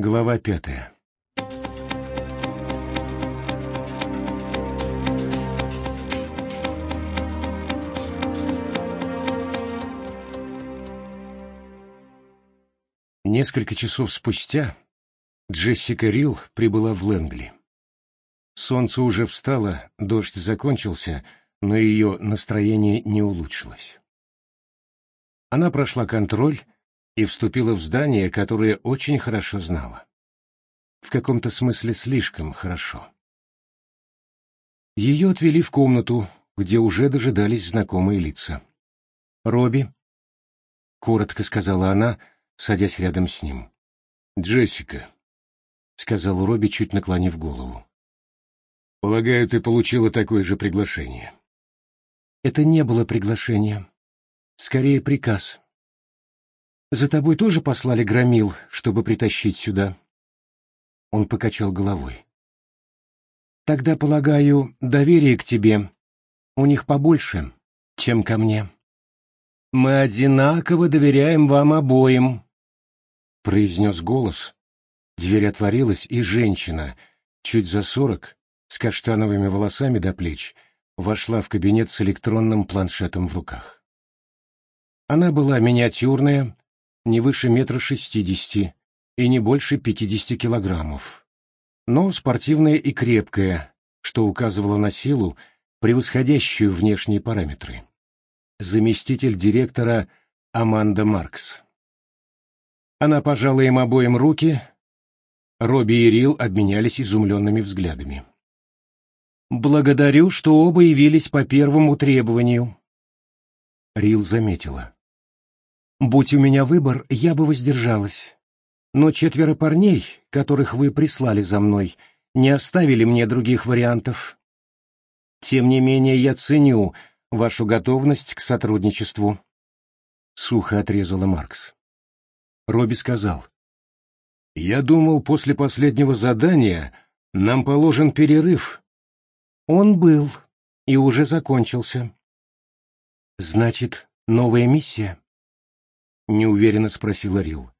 Глава пятая. Несколько часов спустя Джессика Рилл прибыла в Лэнгли. Солнце уже встало, дождь закончился, но ее настроение не улучшилось. Она прошла контроль и вступила в здание, которое очень хорошо знала. В каком-то смысле слишком хорошо. Ее отвели в комнату, где уже дожидались знакомые лица. «Робби», — коротко сказала она, садясь рядом с ним. «Джессика», — сказал Робби, чуть наклонив голову. «Полагаю, ты получила такое же приглашение». «Это не было приглашение. Скорее, приказ. За тобой тоже послали громил, чтобы притащить сюда?» Он покачал головой. «Тогда, полагаю, доверие к тебе у них побольше, чем ко мне. Мы одинаково доверяем вам обоим», — произнес голос. Дверь отворилась, и женщина, чуть за сорок, с каштановыми волосами до плеч, вошла в кабинет с электронным планшетом в руках. Она была миниатюрная, не выше метра шестидесяти и не больше пятидесяти килограммов, но спортивная и крепкая, что указывало на силу, превосходящую внешние параметры. Заместитель директора Аманда Маркс. Она пожала им обоим руки. Робби и Рил обменялись изумленными взглядами. «Благодарю, что оба явились по первому требованию». Рил заметила. «Будь у меня выбор, я бы воздержалась. Но четверо парней, которых вы прислали за мной, не оставили мне других вариантов. Тем не менее, я ценю вашу готовность к сотрудничеству». Сухо отрезала Маркс. Робби сказал. «Я думал, после последнего задания нам положен перерыв». «Он был и уже закончился». «Значит, новая миссия?» — неуверенно спросила Рил.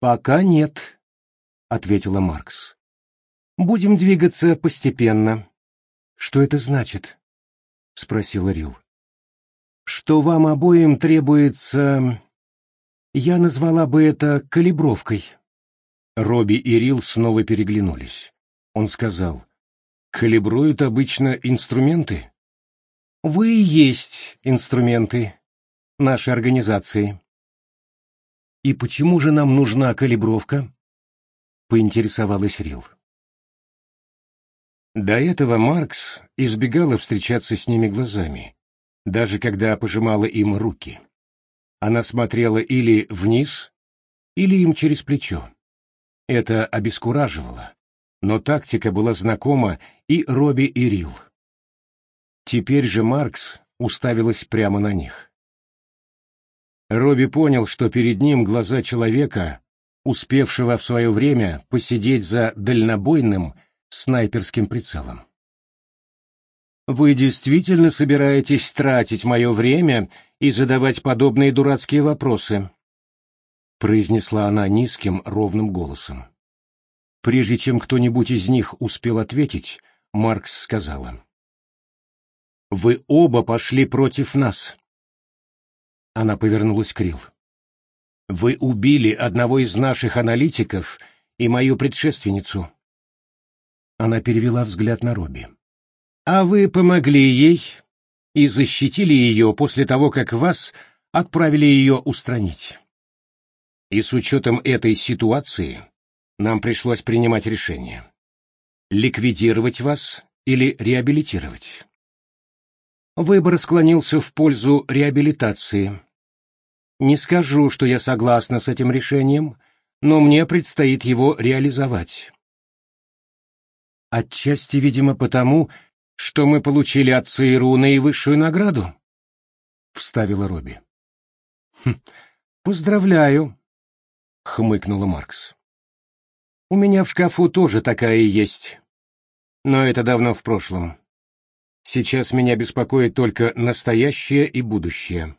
«Пока нет», — ответила Маркс. «Будем двигаться постепенно». «Что это значит?» — спросила Рил. «Что вам обоим требуется...» Я назвала бы это калибровкой. Робби и Рил снова переглянулись. Он сказал, «Калибруют обычно инструменты?» «Вы и есть инструменты нашей организации». «И почему же нам нужна калибровка?» — поинтересовалась Рил. До этого Маркс избегала встречаться с ними глазами, даже когда пожимала им руки. Она смотрела или вниз, или им через плечо. Это обескураживало, но тактика была знакома и Робби, и Рил. Теперь же Маркс уставилась прямо на них. Робби понял, что перед ним глаза человека, успевшего в свое время посидеть за дальнобойным снайперским прицелом. «Вы действительно собираетесь тратить мое время и задавать подобные дурацкие вопросы?» произнесла она низким, ровным голосом. Прежде чем кто-нибудь из них успел ответить, Маркс сказала. «Вы оба пошли против нас. Она повернулась к Рил. «Вы убили одного из наших аналитиков и мою предшественницу». Она перевела взгляд на Робби. «А вы помогли ей и защитили ее после того, как вас отправили ее устранить. И с учетом этой ситуации нам пришлось принимать решение. Ликвидировать вас или реабилитировать. Выбор склонился в пользу реабилитации. Не скажу, что я согласна с этим решением, но мне предстоит его реализовать. Отчасти, видимо, потому, что мы получили от ЦРУ наивысшую награду, — вставила Робби. «Хм, «Поздравляю», — хмыкнула Маркс. «У меня в шкафу тоже такая есть, но это давно в прошлом. Сейчас меня беспокоит только настоящее и будущее.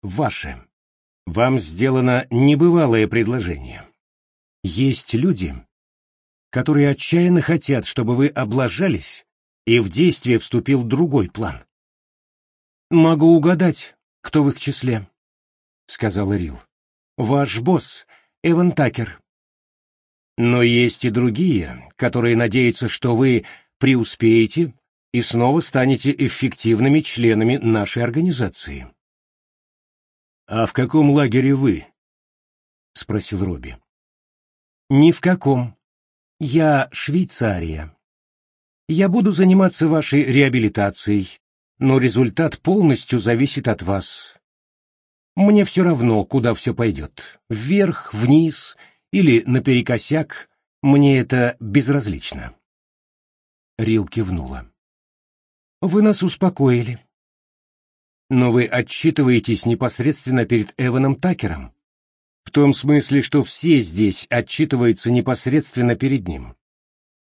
Ваше. Вам сделано небывалое предложение. Есть люди, которые отчаянно хотят, чтобы вы облажались, и в действие вступил другой план. «Могу угадать, кто в их числе», — сказал Рил. «Ваш босс, Эван Такер». «Но есть и другие, которые надеются, что вы преуспеете и снова станете эффективными членами нашей организации». «А в каком лагере вы?» — спросил Робби. «Ни в каком. Я Швейцария. Я буду заниматься вашей реабилитацией, но результат полностью зависит от вас. Мне все равно, куда все пойдет. Вверх, вниз или наперекосяк. Мне это безразлично». Рил кивнула. «Вы нас успокоили. Но вы отчитываетесь непосредственно перед Эваном Такером?» В том смысле, что все здесь отчитываются непосредственно перед ним.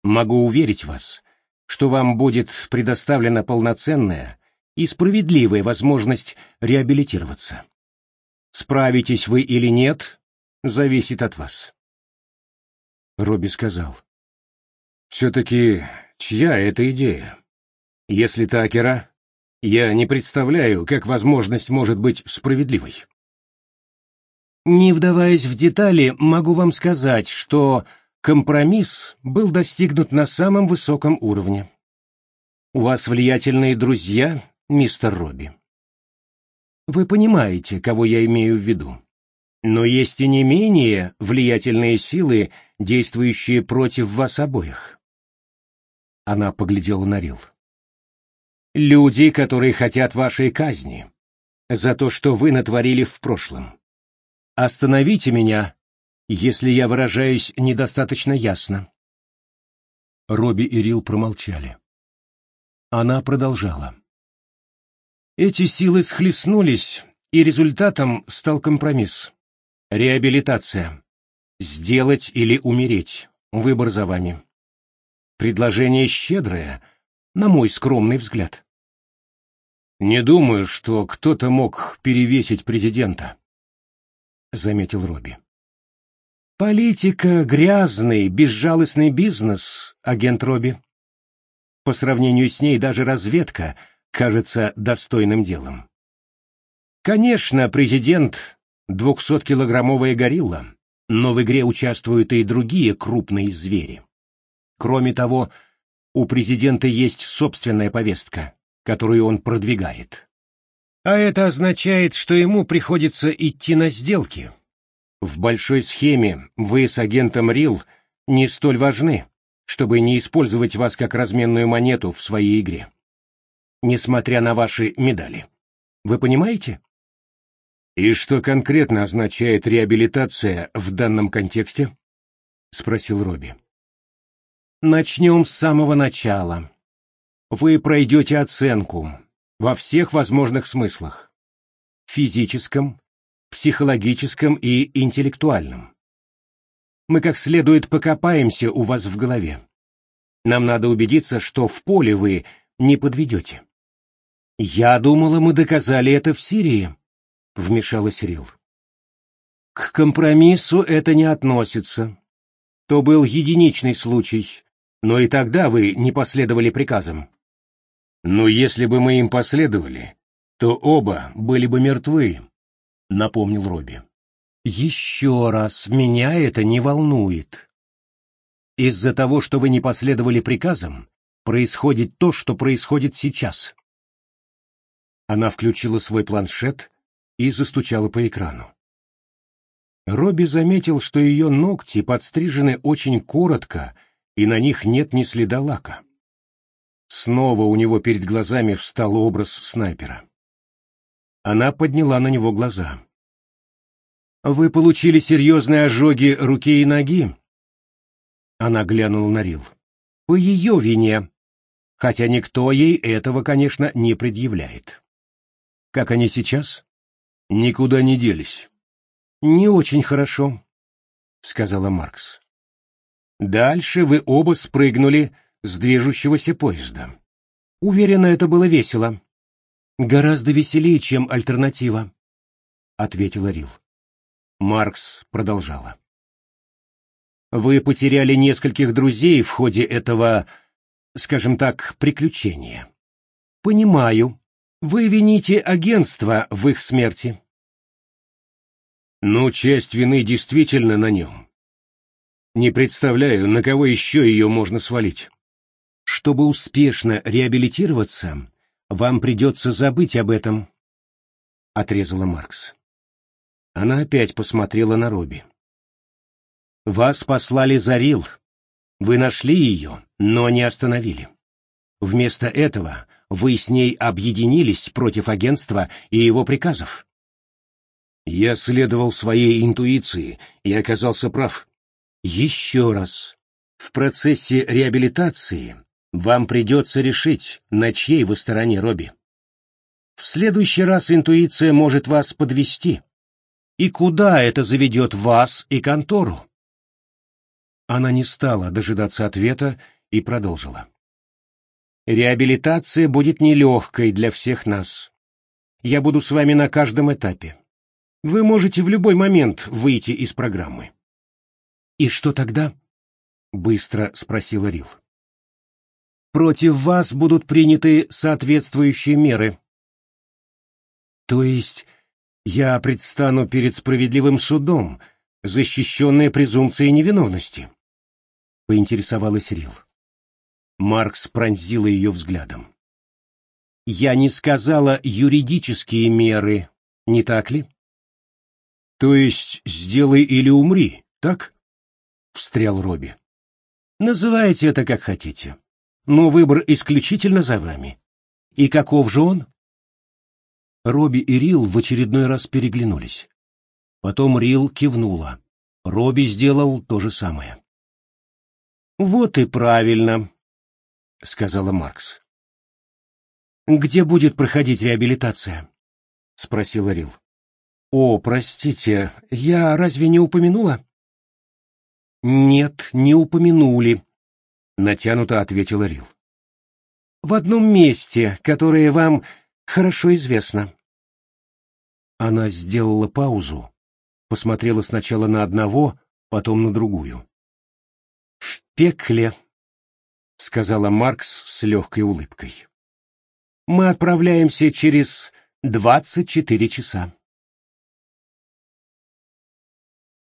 Могу уверить вас, что вам будет предоставлена полноценная и справедливая возможность реабилитироваться. Справитесь вы или нет, зависит от вас. Робби сказал. Все-таки чья это идея? Если Такера, я не представляю, как возможность может быть справедливой. Не вдаваясь в детали, могу вам сказать, что компромисс был достигнут на самом высоком уровне. У вас влиятельные друзья, мистер Робби. Вы понимаете, кого я имею в виду. Но есть и не менее влиятельные силы, действующие против вас обоих. Она поглядела на Рил. Люди, которые хотят вашей казни за то, что вы натворили в прошлом. Остановите меня, если я выражаюсь недостаточно ясно. Робби и Рил промолчали. Она продолжала. Эти силы схлестнулись, и результатом стал компромисс. Реабилитация. Сделать или умереть. Выбор за вами. Предложение щедрое, на мой скромный взгляд. Не думаю, что кто-то мог перевесить президента. — заметил Робби. «Политика — грязный, безжалостный бизнес, агент Робби. По сравнению с ней даже разведка кажется достойным делом. Конечно, президент — двухсоткилограммовая горилла, но в игре участвуют и другие крупные звери. Кроме того, у президента есть собственная повестка, которую он продвигает. А это означает, что ему приходится идти на сделки. В большой схеме вы с агентом Рил не столь важны, чтобы не использовать вас как разменную монету в своей игре. Несмотря на ваши медали. Вы понимаете? И что конкретно означает реабилитация в данном контексте? Спросил Робби. Начнем с самого начала. Вы пройдете оценку, во всех возможных смыслах. Физическом, психологическом и интеллектуальном. Мы как следует покопаемся у вас в голове. Нам надо убедиться, что в поле вы не подведете. Я думала, мы доказали это в Сирии, вмешалась Рил. К компромиссу это не относится. То был единичный случай, но и тогда вы не последовали приказам. Но если бы мы им последовали, то оба были бы мертвы, — напомнил Робби. Еще раз, меня это не волнует. Из-за того, что вы не последовали приказам, происходит то, что происходит сейчас. Она включила свой планшет и застучала по экрану. Робби заметил, что ее ногти подстрижены очень коротко, и на них нет ни следа лака. Снова у него перед глазами встал образ снайпера. Она подняла на него глаза. «Вы получили серьезные ожоги руки и ноги?» Она глянула на Рил. «По ее вине, хотя никто ей этого, конечно, не предъявляет. Как они сейчас?» «Никуда не делись». «Не очень хорошо», — сказала Маркс. «Дальше вы оба спрыгнули с движущегося поезда. Уверена, это было весело. Гораздо веселее, чем альтернатива, — ответила Рил. Маркс продолжала. Вы потеряли нескольких друзей в ходе этого, скажем так, приключения. Понимаю, вы вините агентство в их смерти. Ну, часть вины действительно на нем. Не представляю, на кого еще ее можно свалить. Чтобы успешно реабилитироваться, вам придется забыть об этом, — отрезала Маркс. Она опять посмотрела на Робби. Вас послали за Рил. Вы нашли ее, но не остановили. Вместо этого вы с ней объединились против агентства и его приказов. Я следовал своей интуиции и оказался прав. Еще раз. В процессе реабилитации вам придется решить, на чьей вы стороне, Робби. В следующий раз интуиция может вас подвести. И куда это заведет вас и контору? Она не стала дожидаться ответа и продолжила. Реабилитация будет нелегкой для всех нас. Я буду с вами на каждом этапе. Вы можете в любой момент выйти из программы. И что тогда? Быстро спросила Рил. Против вас будут приняты соответствующие меры. То есть я предстану перед справедливым судом, защищенная презумпцией невиновности? Поинтересовалась Рил. Маркс пронзила ее взглядом. Я не сказала юридические меры, не так ли? То есть сделай или умри, так? Встрял Робби. Называйте это как хотите, но выбор исключительно за вами. И каков же он? Робби и Рил в очередной раз переглянулись. Потом Рил кивнула. Робби сделал то же самое. «Вот и правильно», — сказала Маркс. «Где будет проходить реабилитация?» — спросила Рил. «О, простите, я разве не упомянула?» «Нет, не упомянули», — натянуто ответила Рил. «В одном месте, которое вам хорошо известно». Она сделала паузу, посмотрела сначала на одного, потом на другую. «В пекле», — сказала Маркс с легкой улыбкой. «Мы отправляемся через двадцать четыре часа».